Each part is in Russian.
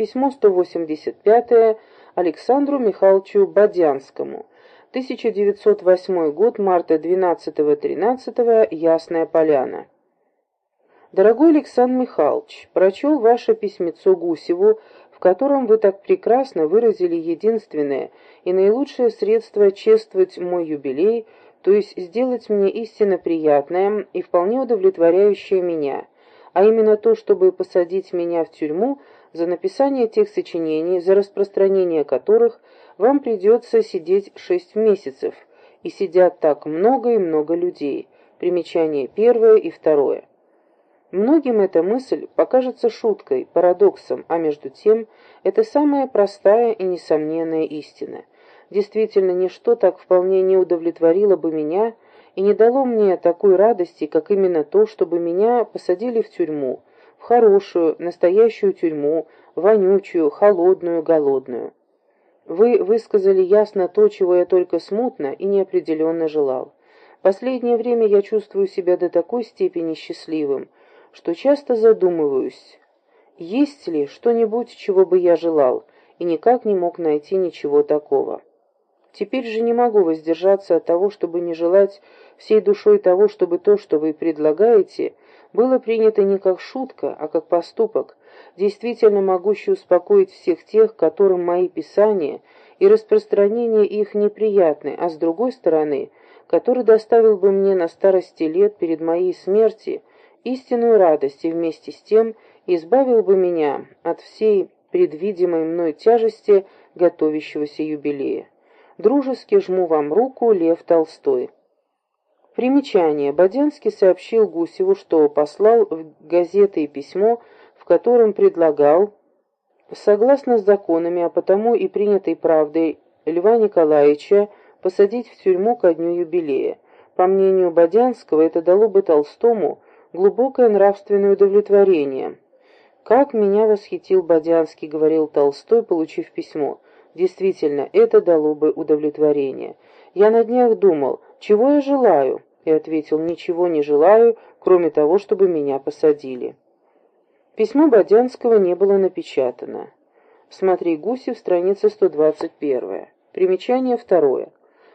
Письмо 185 Александру Михайловичу Бодянскому. 1908 год, марта 12-13, Ясная Поляна. Дорогой Александр Михайлович, прочел ваше письмецо Гусеву, в котором вы так прекрасно выразили единственное и наилучшее средство чествовать мой юбилей, то есть сделать мне истинно приятное и вполне удовлетворяющее меня, а именно то, чтобы посадить меня в тюрьму за написание тех сочинений, за распространение которых вам придется сидеть шесть месяцев, и сидят так много и много людей. Примечание первое и второе. Многим эта мысль покажется шуткой, парадоксом, а между тем это самая простая и несомненная истина. Действительно, ничто так вполне не удовлетворило бы меня и не дало мне такой радости, как именно то, чтобы меня посадили в тюрьму, в хорошую, настоящую тюрьму, вонючую, холодную, голодную. Вы высказали ясно то, чего я только смутно и неопределенно желал. Последнее время я чувствую себя до такой степени счастливым, что часто задумываюсь, есть ли что-нибудь, чего бы я желал, и никак не мог найти ничего такого. Теперь же не могу воздержаться от того, чтобы не желать всей душой того, чтобы то, что вы предлагаете, было принято не как шутка, а как поступок, действительно могущий успокоить всех тех, которым мои писания и распространение их неприятны, а с другой стороны, который доставил бы мне на старости лет перед моей смертью истинную радость и вместе с тем избавил бы меня от всей предвидимой мной тяжести готовящегося юбилея. Дружески жму вам руку, Лев Толстой. Примечание. Бодянский сообщил Гусеву, что послал в газеты письмо, в котором предлагал, согласно с законами, а потому и принятой правдой Льва Николаевича, посадить в тюрьму ко дню юбилея. По мнению Бодянского, это дало бы Толстому глубокое нравственное удовлетворение. «Как меня восхитил Бодянский», — говорил Толстой, получив письмо. «Действительно, это дало бы удовлетворение. Я на днях думал, чего я желаю?» И ответил, «Ничего не желаю, кроме того, чтобы меня посадили». Письмо Бодянского не было напечатано. Смотри Гусев, страница 121. Примечание второе.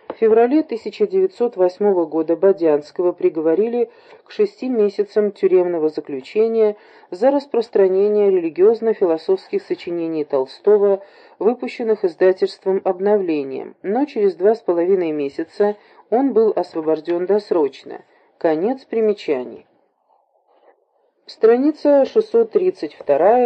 В феврале 1908 года Бодянского приговорили к шести месяцам тюремного заключения за распространение религиозно-философских сочинений Толстого, выпущенных издательством «Обновление», но через два с половиной месяца он был освобожден досрочно. Конец примечаний. Страница 632